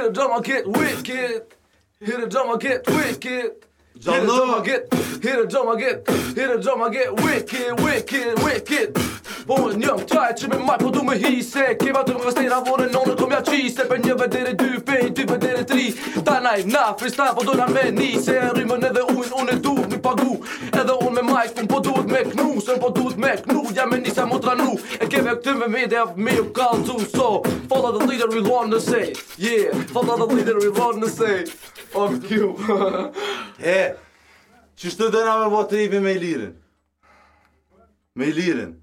Hit the drum, I get wicked. Hit the drum, I get wicked. Hit the John drum, I get, hit the drum, I get, hit the drum, I get wicked, wicked, wicked. På en young tight en mic på dumme hisek Kiva du kan stera våren någon kommer jag cheese Men jag värderar du pain, du värderar tri Danna i na, freestyle på dörren med ni Ser rymmen över majk, un po duhet me knu, se po duhet me knu, ja me nisa më tranu, e keve këtë me me dhe me ju kalzu, so, follow the leader we want to say, yeah, follow the leader we want to say, of you. e, që shtë dëna me botë me i lirin? Me i lirin?